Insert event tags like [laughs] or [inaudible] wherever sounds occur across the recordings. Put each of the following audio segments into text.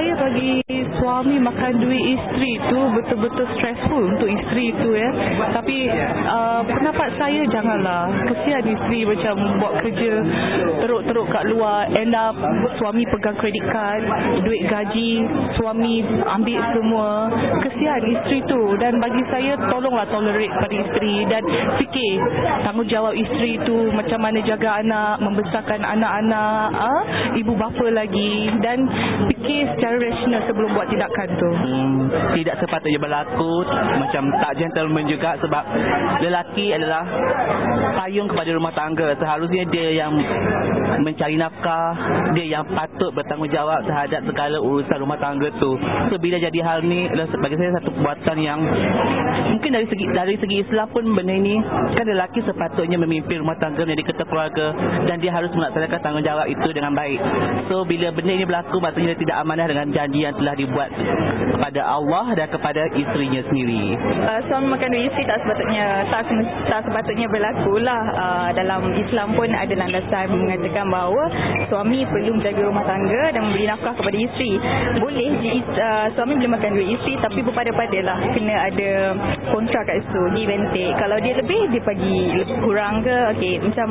saya bagi suami makan duit isteri tu betul-betul stressful untuk isteri tu ya. Tapi uh, pendapat saya janganlah. Kesian isteri macam buat kerja teruk-teruk kat luar. End up suami pegang kredit card, duit gaji, suami ambil semua. Kesian isteri tu. Dan bagi saya tolonglah tolerate pada isteri. Dan fikir tanggungjawab isteri tu macam mana jaga anak, membesarkan anak-anak, uh, ibu bapa lagi. Dan fikir secara rasional sebelum buat tindakan tu. Hmm, tidak sepatutnya berlaku macam tak gentleman juga sebab lelaki adalah payung kepada rumah tangga. Seharusnya dia yang mencari nafkah, dia yang patut bertanggungjawab terhadap segala urusan rumah tangga tu. So bila jadi hal ni bagi saya satu perbuatan yang mungkin dari segi dari segi Islam pun benda ini kan lelaki sepatutnya memimpin rumah tangga menjadi ketua keluarga dan dia harus melaksanakan tanggungjawab itu dengan baik. So bila benda ini berlaku maksudnya dia tidak amanah dengan janji yang telah dibuat kepada Allah dan kepada isterinya sendiri. Uh, suami makan duit isteri tak sepatutnya tak, tak sepatutnya berlaku lah. Uh, dalam Islam pun ada landasan mengatakan bahawa suami perlu menjaga rumah tangga dan memberi nafkah kepada isteri. Boleh uh, suami boleh makan duit isteri tapi berpada-pada lah kena ada kontrak kat situ give and take. Kalau dia lebih dia bagi kurang ke okey macam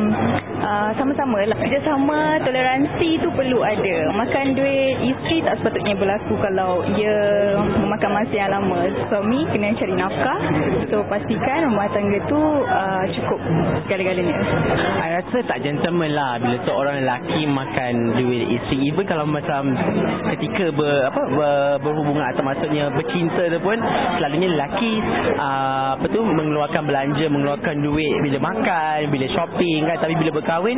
uh, sama-sama lah kerjasama toleransi tu perlu ada. Makan duit isteri tak sepatutnya berlaku kalau ia memakan masa yang lama. Suami kena cari nafkah. So pastikan rumah tangga tu uh, cukup segala-galanya. Saya rasa tak gentleman lah bila seorang lelaki makan duit isteri. Even kalau macam ketika ber, apa, ber, berhubungan atau maksudnya bercinta tu pun selalunya lelaki uh, apa tu mengeluarkan belanja, mengeluarkan duit bila makan, bila shopping kan. Tapi bila berkahwin,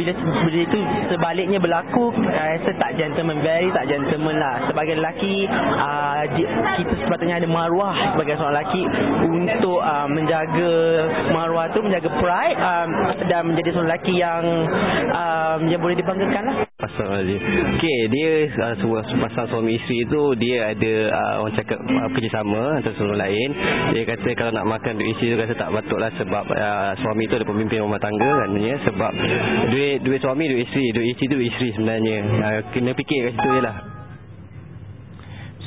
bila, bila itu sebaliknya berlaku, saya rasa tak gentleman, very tak gentleman lah. Sebagai lelaki, uh, kita sepatutnya ada maruah sebagai seorang lelaki untuk uh, menjaga maruah tu, menjaga pride um, dan menjadi seorang lelaki yang um, yang boleh dibanggakan lah. Pasal dia. Okey, dia uh, sebuah pasal suami isteri tu dia ada uh, orang cakap uh, kerjasama antara seorang lain. Dia kata kalau nak makan duit isteri tu kata tak patutlah sebab uh, suami tu ada pemimpin rumah tangga katanya sebab duit duit suami duit isteri, duit isteri tu duit isteri sebenarnya. Uh, kena fikir kat situ jelah.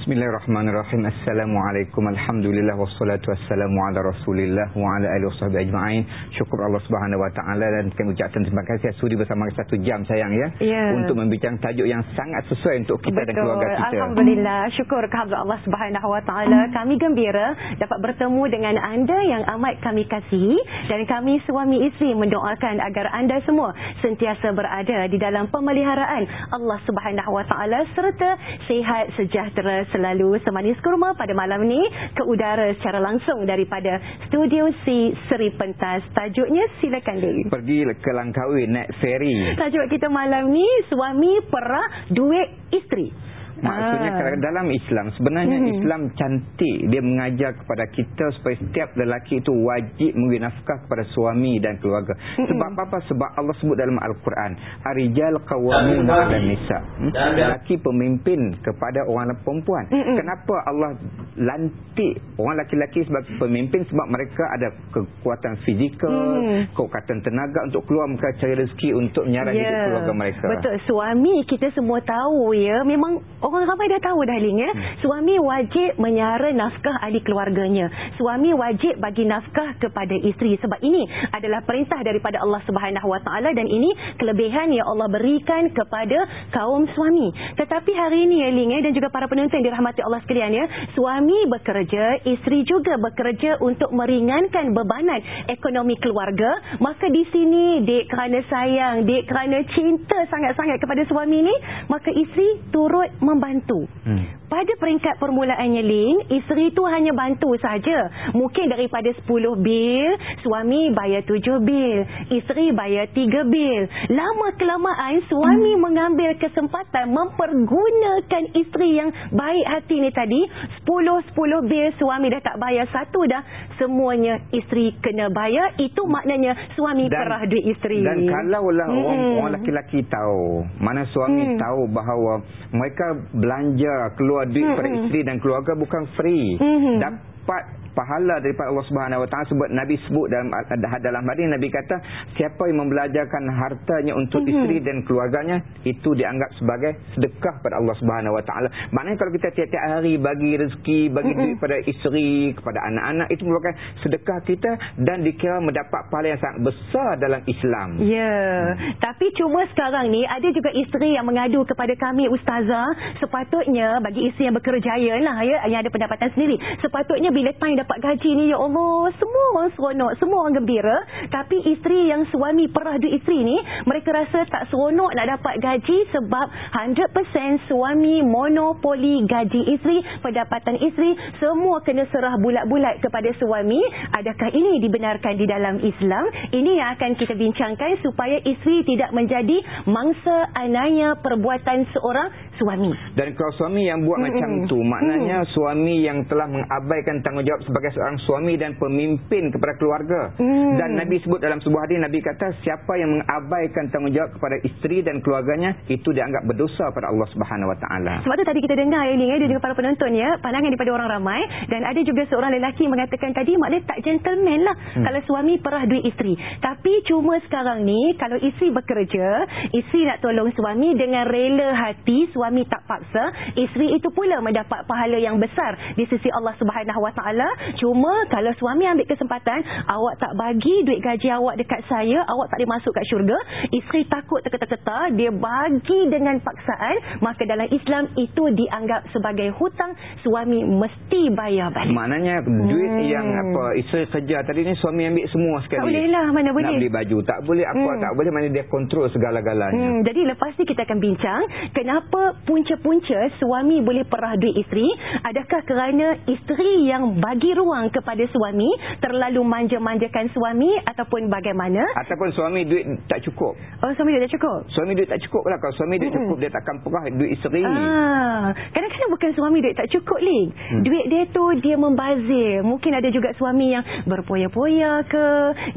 Bismillahirrahmanirrahim. Assalamualaikum. Alhamdulillah wassalatu wassalamu ala Rasulillah wa ala alihi wasahbihi ajma'in. Syukur Allah Subhanahu wa taala dan kami ucapkan terima kasih sudi bersama satu jam sayang ya yeah. untuk membincang tajuk yang sangat sesuai untuk kita Betul. dan keluarga kita. Alhamdulillah. Syukur kepada Allah Subhanahu wa taala. Kami gembira dapat bertemu dengan anda yang amat kami kasihi dan kami suami isteri mendoakan agar anda semua sentiasa berada di dalam pemeliharaan Allah Subhanahu wa taala serta sihat sejahtera selalu semanis kurma pada malam ini ke udara secara langsung daripada studio C Seri Pentas. Tajuknya silakan Dewi. Pergi ke Langkawi naik ferry. Tajuk kita malam ni suami perah duit isteri. Maksudnya ah. dalam Islam sebenarnya hmm. Islam cantik dia mengajar kepada kita supaya setiap lelaki itu wajib memberi nafkah kepada suami dan keluarga. Hmm. Sebab apa? Sebab Allah sebut dalam Al-Quran, "Ar-rijal qawwamuna 'alan nisa." Hmm? Lelaki pemimpin kepada orang perempuan. Hmm. Kenapa Allah lantik orang lelaki sebagai pemimpin sebab mereka ada kekuatan fizikal, hmm. kekuatan tenaga untuk keluar mereka cari rezeki untuk menyara yeah. hidup keluarga mereka. Betul. Suami kita semua tahu ya, memang Orang ramai dah tahu dah Ling ya. Hmm. Suami wajib menyara nafkah ahli keluarganya. Suami wajib bagi nafkah kepada isteri sebab ini adalah perintah daripada Allah Subhanahu Wa Taala dan ini kelebihan yang Allah berikan kepada kaum suami. Tetapi hari ini ya Ling ya dan juga para penonton dirahmati Allah sekalian ya, suami bekerja, isteri juga bekerja untuk meringankan bebanan ekonomi keluarga. Maka di sini dek kerana sayang, dek kerana cinta sangat-sangat kepada suami ni, maka isteri turut mem membantu. Hmm. Pada peringkat permulaannya Lin, isteri itu hanya bantu saja. Mungkin daripada 10 bil, suami bayar 7 bil, isteri bayar 3 bil. Lama kelamaan suami hmm. mengambil kesempatan mempergunakan isteri yang baik hati ni tadi. 10-10 bil suami dah tak bayar satu dah. Semuanya isteri kena bayar. Itu maknanya suami dan, perah duit isteri. Dan kalaulah hmm. orang, orang lelaki tahu, mana suami hmm. tahu bahawa mereka belanja keluar duit hmm. pada isteri dan keluarga bukan free. Hmm. Dapat pahala daripada Allah Subhanahu Wa Taala sebab Nabi sebut dalam dalam hadis Nabi kata siapa yang membelajarkan hartanya untuk mm-hmm. isteri dan keluarganya itu dianggap sebagai sedekah pada Allah Subhanahu Wa Taala. Maknanya kalau kita tiap-tiap hari bagi rezeki, bagi mm-hmm. duit pada isteri, kepada anak-anak itu merupakan sedekah kita dan dikira mendapat pahala yang sangat besar dalam Islam. Ya. Yeah. Hmm. Tapi cuma sekarang ni ada juga isteri yang mengadu kepada kami ustazah sepatutnya bagi isteri yang bekerjaya lah ya yang ada pendapatan sendiri. Sepatutnya bila time dapat gaji ni ya Allah semua orang seronok, semua orang gembira tapi isteri yang suami perah duit isteri ni mereka rasa tak seronok nak dapat gaji sebab 100% suami monopoli gaji isteri, pendapatan isteri semua kena serah bulat-bulat kepada suami. Adakah ini dibenarkan di dalam Islam? Ini yang akan kita bincangkan supaya isteri tidak menjadi mangsa anaya perbuatan seorang suami. Dan kalau suami yang buat mm-hmm. macam tu, maknanya mm. suami yang telah mengabaikan tanggungjawab sebagai seorang suami dan pemimpin kepada keluarga. Mm. Dan Nabi sebut dalam sebuah hadis Nabi kata siapa yang mengabaikan tanggungjawab kepada isteri dan keluarganya itu dianggap berdosa pada Allah Subhanahu Wa Taala. Sebab tu tadi kita dengar ini ya, juga para penonton ya, pandangan daripada orang ramai dan ada juga seorang lelaki mengatakan tadi maknanya tak gentleman lah mm. kalau suami perah duit isteri. Tapi cuma sekarang ni kalau isteri bekerja, isteri nak tolong suami dengan rela hati suami tak paksa, isteri itu pula mendapat pahala yang besar di sisi Allah Subhanahu Wa Taala. Cuma kalau suami ambil kesempatan, awak tak bagi duit gaji awak dekat saya, awak tak boleh masuk kat syurga, isteri takut terketa-keta, dia bagi dengan paksaan, maka dalam Islam itu dianggap sebagai hutang suami mesti bayar balik. Maknanya duit hmm. yang apa isteri kerja tadi ni suami ambil semua sekali. Tak boleh lah, mana boleh. Nak beli baju tak boleh, apa hmm. tak boleh, mana dia kontrol segala-galanya. Hmm. Jadi lepas ni kita akan bincang kenapa punca-punca suami boleh perah duit isteri adakah kerana isteri yang bagi ruang kepada suami terlalu manja-manjakan suami ataupun bagaimana? Ataupun suami duit tak cukup. Oh suami duit tak cukup? Suami duit tak cukup lah. Kalau suami duit hmm. cukup dia takkan perah duit isteri. Ah, kadang-kadang bukan suami duit tak cukup Ling hmm. duit dia tu dia membazir. Mungkin ada juga suami yang berpoya-poya ke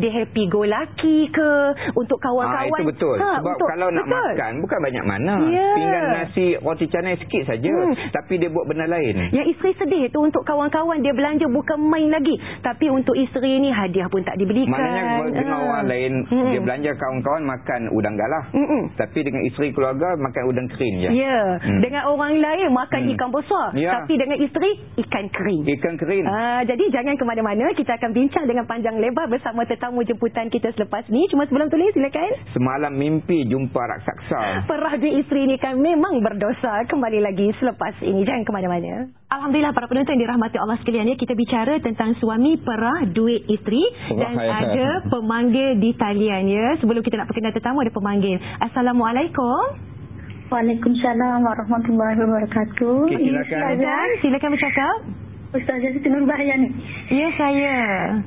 dia happy go lucky ke untuk kawan-kawan. Ah, itu betul. Ha, sebab untuk, kalau nak betul. makan bukan banyak mana. Yeah. pinggan nasi roti canai sikit saja hmm. tapi dia buat benda lain. Yang isteri sedih tu untuk kawan-kawan dia belanja bukan main lagi tapi untuk isteri ni hadiah pun tak dibelikan maknanya dengan uh. orang lain hmm. dia belanja kawan-kawan makan udang galah hmm. tapi dengan isteri keluarga makan udang kering je ya yeah. hmm. dengan orang lain makan hmm. ikan besar yeah. tapi dengan isteri ikan kering ikan kering uh, jadi jangan ke mana-mana kita akan bincang dengan panjang lebar bersama tetamu jemputan kita selepas ni cuma sebelum tulis silakan semalam mimpi jumpa raksasa perah di isteri ni kan memang berdosa kembali lagi selepas ini. Jangan ke mana-mana. Alhamdulillah para penonton yang dirahmati Allah sekalian ya. Kita bicara tentang suami perah duit isteri dan Wah, ada pemanggil di talian ya. Sebelum kita nak perkenal tetamu ada pemanggil. Assalamualaikum. Waalaikumsalam warahmatullahi wabarakatuh. Okay, silakan. Ustazah, silakan bercakap. Ustazah Siti Nurbahayan. Ya, saya.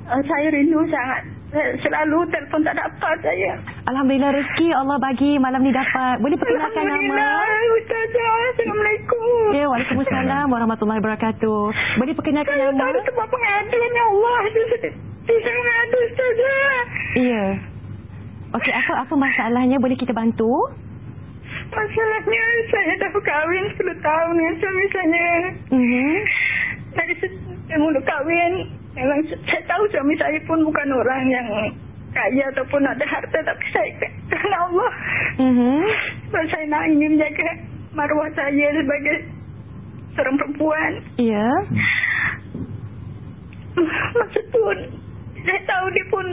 Uh, saya rindu sangat selalu telefon tak dapat saya. Alhamdulillah rezeki Allah bagi malam ni dapat. Boleh perkenalkan nama? Alhamdulillah. Ustazah. Assalamualaikum. Ya, Waalaikumsalam warahmatullahi wabarakatuh. Boleh perkenalkan saya nama? Saya tak sebab pengaduan ya Allah. Saya mengadu Ustazah. Ya. Okey, apa apa masalahnya? Boleh kita bantu? Masalahnya saya dah berkahwin 10 tahun dengan suami saya. Mhm. Dari saya mula kahwin, Memang saya tahu suami saya pun bukan orang yang kaya ataupun ada harta tapi saya kerana Allah. Mm-hmm. Sebab saya nak ingin menjaga maruah saya sebagai seorang perempuan. Ya. Yeah. Masa tu saya tahu dia pun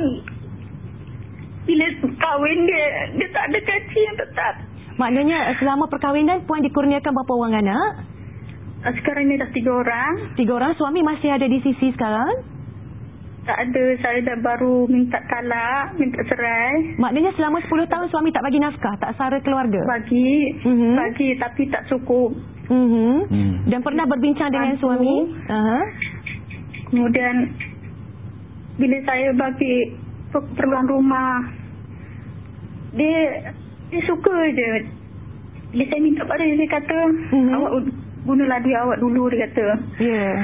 bila kahwin dia dia tak ada gaji yang tetap. Maknanya selama perkahwinan puan dikurniakan berapa orang anak? Ah, sekarang ni dah tiga orang. Tiga orang. Suami masih ada di sisi sekarang? Tak ada. Saya dah baru minta talak, minta cerai. Maknanya selama sepuluh tahun suami tak bagi nafkah? Tak sara keluarga? Bagi. Mm -hmm. Bagi tapi tak cukup. Mm -hmm. mm. Dan pernah berbincang dengan Bantu. suami? Uh -huh. Kemudian bila saya bagi perluan rumah, dia dia suka je. Bila saya minta pada dia, dia kata, mm -hmm. awak gunalah duit awak dulu dia kata. Ya. Yeah.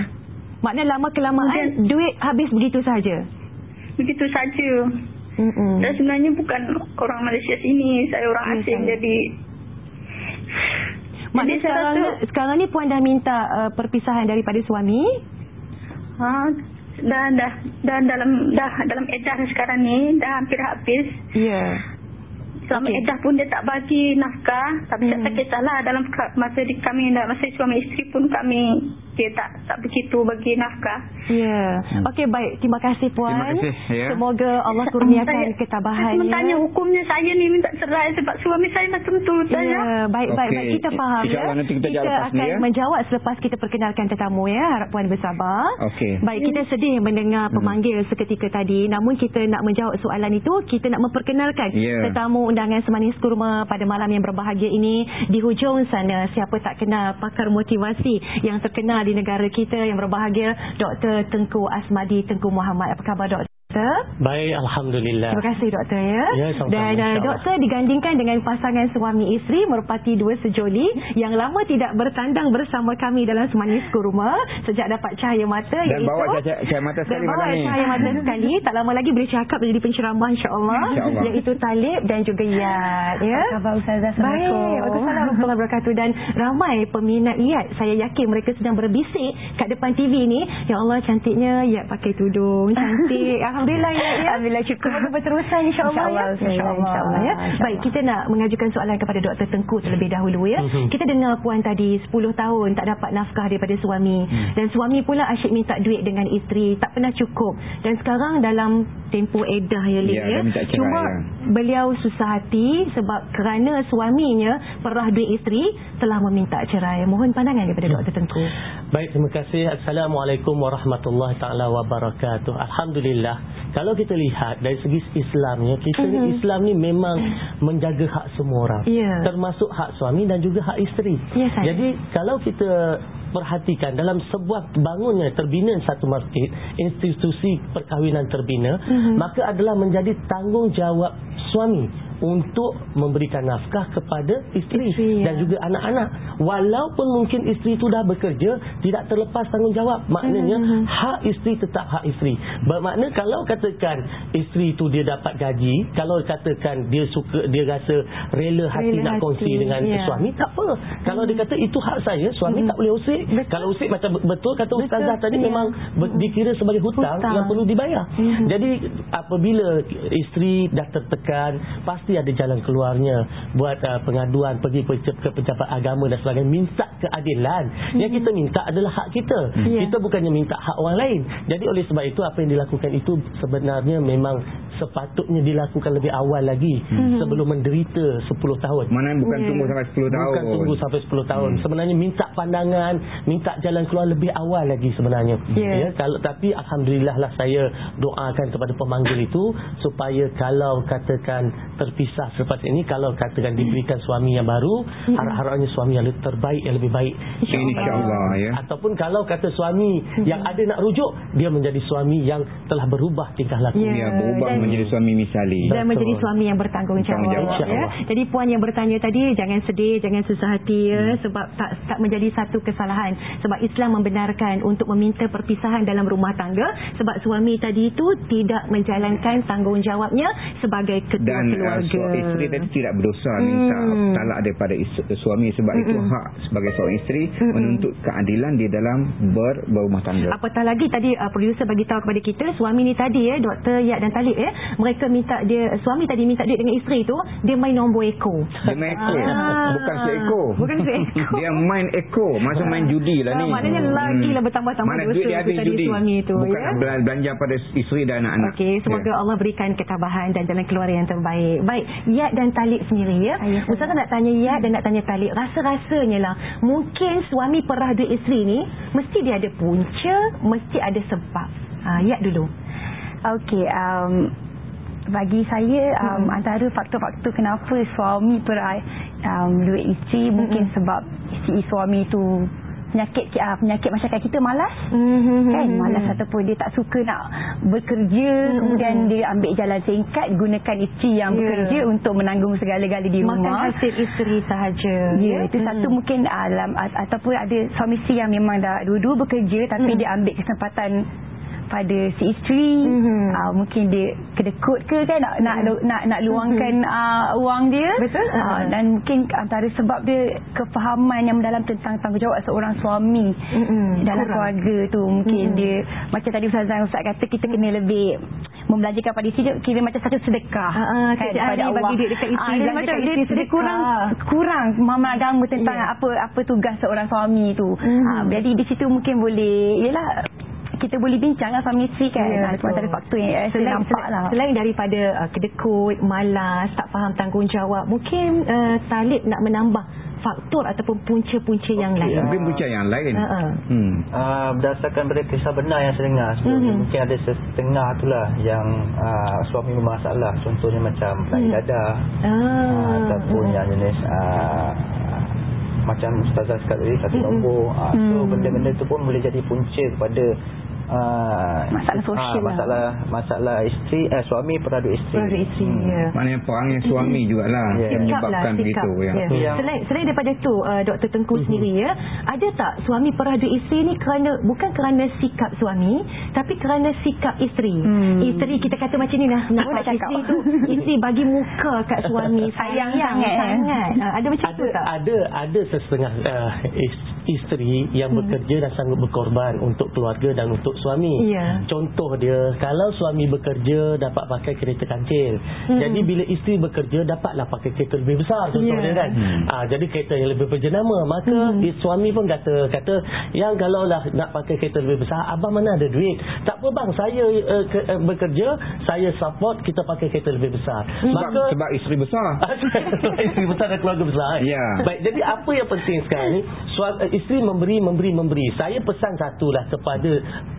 Maknanya lama kelamaan Kemudian, duit habis begitu saja. Begitu saja. Mm -mm. Dan sebenarnya bukan orang Malaysia sini, saya orang yes, asing jadi Maknanya sekarang, rasa, sekarang ni puan dah minta uh, perpisahan daripada suami? Ha, dah dah dah dalam dah dalam edah sekarang ni dah hampir habis. Ya. Selama Okey. okay. edah pun dia tak bagi nafkah. Tapi hmm. tak kisahlah dalam masa di kami masa suami isteri pun kami dia tak tak begitu bagi nafkah. Ya. Okey baik, terima kasih puan. Terima kasih, ya. Semoga Allah [laughs] Saya- kurniakan saya ketabahan tanya ya. hukumnya saya ni minta cerai sebab suami saya macam tu tanya. Ya, baik baik Okey. baik kita faham ya. InsyaAllah nanti kita jawab lepas ni, akan ya. menjawab selepas kita perkenalkan tetamu ya. Harap puan bersabar. Okey. Baik, kita sedih mendengar pemanggil seketika tadi. Namun kita nak menjawab soalan itu, kita nak memperkenalkan Ya. tetamu undangan Semanis Kurma pada malam yang berbahagia ini di hujung sana. Siapa tak kenal pakar motivasi yang terkenal di negara kita yang berbahagia, Dr. Tengku Asmadi Tengku Muhammad. Apa khabar Dr.? Baik, Alhamdulillah. Terima kasih doktor ya. Ya, sama-sama, Dan uh, doktor digandingkan dengan pasangan suami isteri merpati dua sejoli yang lama tidak bertandang bersama kami dalam semanis kurma sejak dapat cahaya mata Dan iaitu bawa cahaya, cahaya mata dan sekali bawa malam ni. cahaya mata [laughs] sekali tak lama lagi boleh cakap jadi penceramah insya-Allah InsyaAllah. iaitu Talib dan juga Yat ya. Apa khabar Ustazah? Assalamualaikum. Baik, Waalaikumsalam warahmatullahi wabarakatuh dan ramai peminat Yat. Saya yakin mereka sedang berbisik kat depan TV ni. Ya Allah cantiknya Yat pakai tudung, cantik. Alhamdulillah [laughs] Yat ya. Alhamdulillah syukur. Semoga berterusan insya-Allah InsyaAllah, ya. Insya-Allah insyaAllah, ya. Baik, kita nak mengajukan soalan kepada Dr. Tengku terlebih dahulu ya. Mhm. Kita dengar puan tadi 10 tahun tak dapat nafkah daripada suami dan suami pula asyik minta duit dengan isteri, tak pernah cukup. Dan sekarang dalam tempoh edah ya Lin Ya, ya. Cuma ya. beliau susah hati sebab kerana suaminya perah duit isteri telah meminta cerai. Mohon pandangan daripada Dr. Tengku. Baik, terima kasih. Assalamualaikum warahmatullahi taala wabarakatuh. Alhamdulillah. Kalau kita lihat dari segi Islamnya, kita Mhm. ni Islam ni memang menjaga hak semua orang. Ya. Termasuk hak suami dan juga hak isteri. Ya, saya. Jadi, kalau kita perhatikan dalam sebuah bangunnya terbina satu masjid, institusi perkahwinan terbina, Mhm. maka adalah menjadi tanggungjawab suami untuk memberikan nafkah kepada isteri, Isteri, ya. dan juga anak-anak. Walaupun mungkin isteri itu dah bekerja, tidak terlepas tanggungjawab. Maknanya Mhm. hak isteri tetap hak isteri. Bermakna kalau katakan isteri itu dia dapat gaji, kalau katakan dia suka dia rasa rela hati Rela nak kongsi hati, dengan ya. suami, tak apa. Kalau dia kata itu hak saya, suami Mhm. tak boleh usik. Betul. Kalau usik macam betul kata Betul, ustazah tadi ya. memang ber- dikira sebagai hutang, Hutang. yang perlu dibayar. Mhm. Jadi apabila isteri dah tertekan, pasti ada jalan keluarnya buat uh, pengaduan pergi ke, ke pejabat agama dan sebagainya minta keadilan. Yang kita minta adalah hak kita. Ya. Kita bukannya minta hak orang lain. Jadi oleh sebab itu apa yang dilakukan itu sebenarnya memang sepatutnya dilakukan lebih awal lagi sebelum menderita 10 tahun. Mana bukan Ya. tunggu sampai 10 tahun. Bukan tunggu sampai 10 tahun. Hmm. Sebenarnya minta pandangan, minta jalan keluar lebih awal lagi sebenarnya. Ya. Ya, kalau tapi alhamdulillah lah saya doakan kepada pemanggil itu supaya kalau katakan terpisah selepas ini kalau katakan diberikan suami yang baru, Hmm. harap-harapnya suami yang lebih terbaik yang lebih baik. InsyaAllah ya. Ataupun kalau kata suami yang ada nak rujuk, dia menjadi suami yang telah berubah tingkah laku. Ya. Ya, berubah Dan- menjadi suami misali. dan Betul. menjadi suami yang bertanggungjawab ya. InsyaAllah. Jadi puan yang bertanya tadi jangan sedih, jangan susah hati ya Hmm. sebab tak tak menjadi satu kesalahan sebab Islam membenarkan untuk meminta perpisahan dalam rumah tangga sebab suami tadi itu tidak menjalankan tanggungjawabnya sebagai ketua Dan uh, keluarga. su- isteri tadi tidak berdosa minta Hmm. talak daripada suami sebab itu hak sebagai seorang isteri menuntut keadilan di dalam ber, berumah tangga. Apatah lagi tadi uh, producer bagi tahu kepada kita suami ni tadi ya Dr. Yat dan Talib ya mereka minta dia suami tadi minta duit dengan isteri tu dia main nombor ekor. Dia main ekor. Ah. Bukan seekor. Bukan seekor. [laughs] Dia main ekor. Maksud main judi lah Ah, ni. maknanya lagi lah bertambah-tambah dosa duit dia habis tadi judi. suami tu, Bukan ya? bel- belanja pada isteri dan anak-anak. Okey, semoga Ya. Allah berikan ketabahan dan jalan keluar yang terbaik. Baik, Yat dan Talib sendiri ya. Ya, saya. Ustazah nak tanya Yat dan nak tanya Talib. Rasa-rasanya lah, mungkin suami perah duit isteri ni, mesti dia ada punca, mesti ada sebab. Ha, Yat dulu. Okey, um, bagi saya um, Hmm. antara faktor-faktor kenapa suami perai um, duit isteri mungkin sebab isteri suami tu penyakit uh, penyakit masyarakat kita malas Mm-hmm. kan malas ataupun dia tak suka nak bekerja Hmm. kemudian dia ambil jalan singkat gunakan isteri yang Ya. bekerja untuk menanggung segala-gala di Makan rumah hasil isteri sahaja. Ya, itu Hmm. satu mungkin alam ataupun ada suami isteri yang memang dah dua-dua bekerja tapi Mm-mm. dia ambil kesempatan pada si isteri mm-hmm. uh, mungkin dia kedekut ke kan nak mm-hmm. nak nak nak luangkan mm-hmm. uh, wang dia betul uh, dan mungkin antara sebab dia kefahaman yang mendalam tentang tanggungjawab seorang suami mm-hmm. dalam Kurang. keluarga tu mungkin mm-hmm. dia macam tadi Ustazah Ustaz kata kita kena lebih membelanjakan pada isteri kira macam satu sedekah uh, uh, kan kepada Allah bagi duit dekat isteri uh, macam dia, dia kurang kurang memahami agama tentang yeah. apa apa tugas seorang suami tu mm-hmm. uh, jadi di situ mungkin boleh yalah kita boleh bincang lah suami isteri kan ya, itu antara faktor yang selain, saya nampak lah selain daripada uh, kedekut malas tak faham tanggungjawab mungkin uh, Talib nak menambah faktor ataupun punca-punca okay. yang lain mungkin punca yang lain uh-uh. hmm. uh, berdasarkan pada kisah benar yang saya dengar sebelum hmm. mungkin ada setengah itulah yang uh, suami bermasalah contohnya macam hmm. dada ah. uh, ataupun yang jenis uh, macam ustazah sekali tadi satu nombor mm-hmm. uh, so mm. benda-benda tu pun boleh jadi punca kepada Uh, masalah sosial uh, masalah lah. masalah isteri eh suami peradu isteri. Peradu isteri. Hmm. Ya. Maknanya perangai suami mm. jugalah yeah. yang menyebabkan lah, begitu ya. Yeah. Yeah. Selain selain daripada tu uh, Dr Tengku mm-hmm. sendiri ya, ada tak suami peradu isteri ni kerana bukan kerana sikap suami tapi kerana sikap isteri. Hmm. Isteri kita kata macam ni lah nak nak isteri tu isteri bagi muka kat suami [laughs] sayang sangat. sangat. Uh, ada macam ada, tu tak? Ada ada sesetengah uh, isteri yang hmm. bekerja dan sanggup berkorban untuk keluarga dan untuk suami. Ya. Contoh dia, kalau suami bekerja dapat pakai kereta kancil. Hmm. Jadi bila isteri bekerja dapatlah pakai kereta lebih besar contoh ya. dia kan. Hmm. Ha, jadi kereta yang lebih berjenama. Maka hmm. suami pun kata kata yang kalau lah nak pakai kereta lebih besar, abang mana ada duit? Tak apa bang, saya uh, ke, uh, bekerja, saya support kita pakai kereta lebih besar. Hmm. Maka sebab, sebab isteri besar. [laughs] isteri besar dan keluarga besar. Kan? Ya. Baik, jadi apa yang penting sekarang ni? Suami, uh, isteri memberi, memberi, memberi. Saya pesan satulah kepada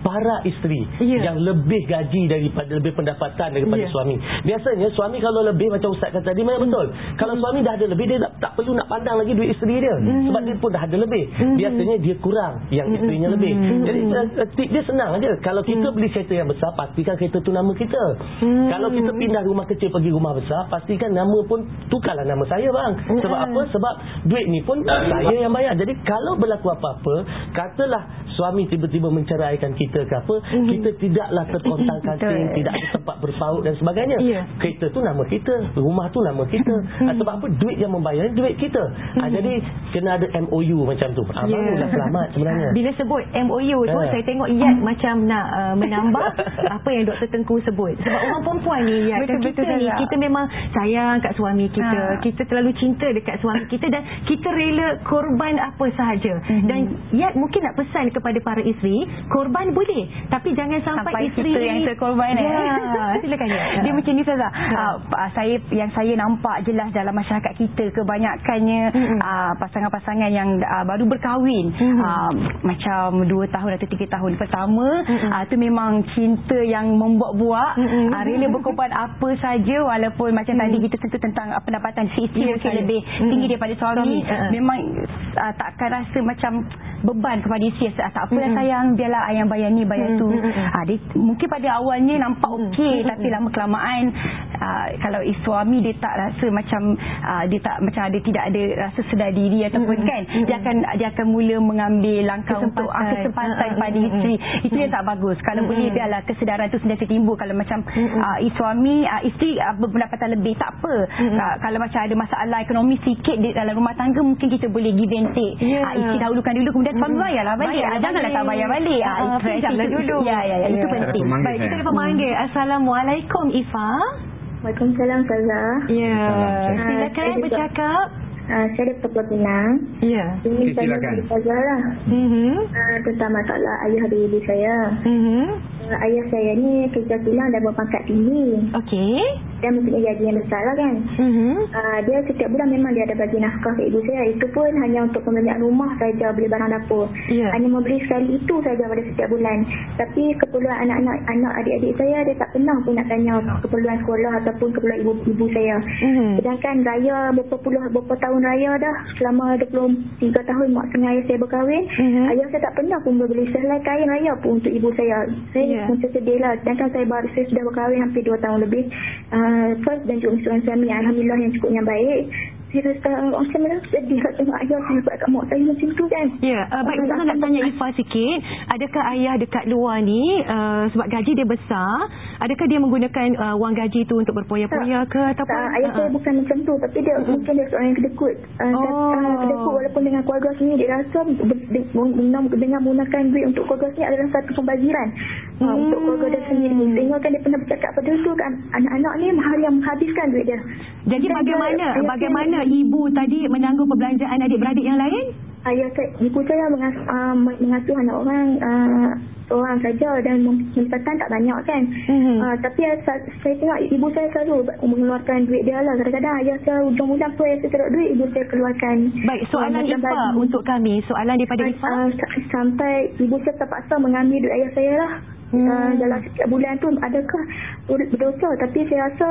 para isteri yeah. yang lebih gaji daripada lebih pendapatan daripada yeah. suami. Biasanya suami kalau lebih macam ustaz kata tadi memang mm. betul. Kalau mm. suami dah ada lebih dia tak, tak perlu nak pandang lagi duit isteri dia mm. sebab dia pun dah ada lebih. Mm. Biasanya dia kurang yang isterinya mm. lebih. Mm. Jadi uh, tip dia senang aja. Kalau kita mm. beli kereta yang besar pastikan kereta tu nama kita. Mm. Kalau kita pindah rumah kecil pergi rumah besar pastikan nama pun tukarlah nama saya bang. Mm. Sebab apa? Sebab duit ni pun saya yang bayar. Jadi kalau berlaku apa-apa katalah suami tiba-tiba menceraikan kita ke apa mm-hmm. kita tidaklah [laughs] terkontang kanting tidak ada tempat berpaut dan sebagainya yeah. kereta tu nama kita rumah tu nama kita mm-hmm. sebab apa duit yang membayar duit kita mm-hmm. ha, jadi kena ada MOU macam tu abang yeah. dah selamat sebenarnya bila sebut MOU tu yeah. saya tengok Iyad mm. macam nak uh, menambah [laughs] apa yang Dr. Tengku sebut sebab orang perempuan ni Iyad betul, kita betul, ni kita memang sayang kat suami kita ha. kita terlalu cinta dekat suami kita dan kita rela korban apa sahaja mm-hmm. dan Iyad mungkin nak pesan kepada para isteri korban boleh tapi jangan sampai, sampai isteri kita yang terkorban ya [laughs] silakan ya dia macam ni saja uh, saya yang saya nampak jelas dalam masyarakat kita kebanyakannya mm-hmm. uh, pasangan-pasangan yang uh, baru berkahwin mm-hmm. uh, macam 2 tahun atau 3 tahun pertama mm-hmm. uh, tu memang cinta yang membuat-buat mm-hmm. uh, rela berkorban apa saja walaupun macam mm-hmm. tadi kita tentu tentang uh, pendapatan si isteri yeah, mungkin saya. lebih mm-hmm. tinggi daripada suami uh-huh. memang uh, tak akan rasa macam beban kepada isteri tak apa mm-hmm. sayang biarlah ayah bayar ni bayar mm-hmm. tu ha, dia, mungkin pada awalnya nampak okey mm-hmm. tapi lama kelamaan uh, kalau suami dia tak rasa macam uh, dia tak macam ada tidak ada rasa sedar diri ataupun mm-hmm. kan dia akan dia akan mula mengambil langkah kesempatan. untuk uh, kesempatan uh, pada isteri mm-hmm. itu yang tak bagus kalau mm-hmm. boleh biarlah kesedaran tu sentiasa timbul kalau macam mm-hmm. uh, suami uh, isteri uh, berpendapatan lebih tak apa mm-hmm. uh, kalau macam ada masalah ekonomi sikit di dalam rumah tangga mungkin kita boleh give and take yeah. uh, isteri dahulukan dulu kemudian suami mm-hmm. bayarlah balik bayar, janganlah tak bayar balik. Uh, uh, pinjamlah dulu. Ya ya ya itu ya. penting. Baik kita ada pemanggil assalamualaikum Ifa. Waalaikumsalam Ustazah ya. Silakan bercakap Uh, saya ada Pulau Pinang. Ya. Ini saya silakan. Ustazah lah. Mm-hmm. Uh, tentang masalah ayah dan ibu saya. Mm-hmm. Uh, ayah saya ni kerja tulang dan berpangkat tinggi. Okey dia mempunyai gaji yang besar lah kan. Mm-hmm. Uh, dia setiap bulan memang dia ada bagi nafkah ke ibu saya. Itu pun hanya untuk pembelian rumah saja beli barang dapur. Yeah. Hanya membeli sekali itu saja pada setiap bulan. Tapi keperluan anak-anak anak adik-adik saya dia tak pernah pun nak tanya keperluan sekolah ataupun keperluan ibu-ibu saya. Mm-hmm. Sedangkan raya beberapa puluh beberapa tahun raya dah selama 23 tahun mak dengan ayah saya berkahwin. Mm-hmm. Ayah saya tak pernah pun membeli sehelai kain raya pun untuk ibu saya. Saya yeah. macam sedih lah. Sedangkan saya baru saya sudah berkahwin hampir 2 tahun lebih. Uh, first dan juga suami Alhamdulillah yang cukup yang baik saya rasa macam mana sedih lah tengok ayah saya buat kat mak saya macam tu kan. Ya, uh, baik saya nak tanya Ifa sikit. Adakah ayah dekat luar ni uh, sebab gaji dia besar, adakah dia menggunakan uh, wang gaji tu untuk berpoya-poya ke ataupun tak, ayah saya bukan macam tu tapi dia uh-huh. mungkin dia seorang yang kedekut. Uh, oh. uh, kedekut walaupun dengan keluarga sini dia rasa dengan menggunakan duit untuk keluarga sini adalah satu pembaziran uh, hmm. untuk keluarga dia sendiri. Sehingga kan dia pernah bercakap pada tu kan anak-anak ni mahal yang menghabiskan duit dia. Jadi Dan bagaimana dia, bagaimana ibu tadi menanggung perbelanjaan adik-beradik yang lain? Ayah saya, ibu saya mengasuh, uh, mengasuh anak orang uh, seorang saja dan pendapatan tak banyak kan. Mm-hmm. Uh, tapi saya, saya tengok ibu saya selalu mengeluarkan duit dia lah. Kadang-kadang ayah saya ujung-ujung tu ayah saya teruk duit, ibu saya keluarkan. Baik, soalan uh, Ifa untuk kami. Soalan daripada Ifa. Uh, sampai ibu saya terpaksa mengambil duit ayah saya lah. Hmm. Uh, dalam setiap bulan tu adakah berdosa? Tapi saya rasa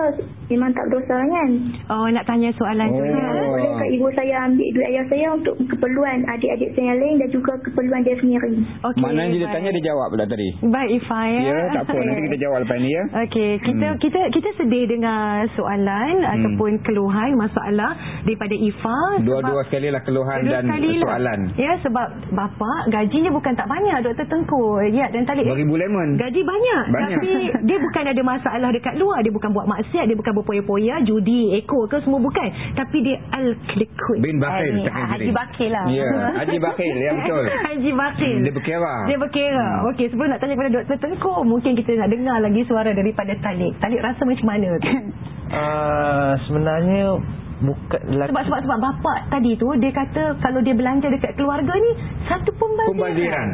memang tak berdosa kan? Oh nak tanya soalan tu ya? Oh. bolehkah ibu saya ambil duit ayah saya untuk keperluan adik-adik saya yang lain dan juga keperluan dia sendiri? Okay, mana dia tanya dia jawab pula tadi. Baik Ifah ya? Ya tak apa. Nanti kita jawab lepas ni ya? Okey kita hmm. kita kita sedih dengan soalan hmm. ataupun keluhan masalah daripada Ifah. Dua-dua sekali lah keluhan dan soalan lah. ya sebab bapa gajinya bukan tak banyak doktor Tengku. Ya dan tadi beribu lemon Kan? Gaji banyak, banyak. Tapi [laughs] dia bukan ada masalah dekat luar. Dia bukan buat maksiat. Dia bukan berpoya-poya, judi, ekor ke semua bukan. Tapi dia al-klikut. Bin Bakil. Ha, Haji Bakil lah. Ya, Haji Bakil. Ya, betul. [laughs] Haji Bakil. Dia berkira. Dia berkira. Hmm. Okey, sebelum nak tanya kepada Dr. Tengku, mungkin kita nak dengar lagi suara daripada Talik. Talik rasa macam mana tu? [laughs] Uh, sebenarnya bukan sebab sebab sebab bapak tadi tu dia kata kalau dia belanja dekat keluarga ni satu pembaziran. Pembaziran.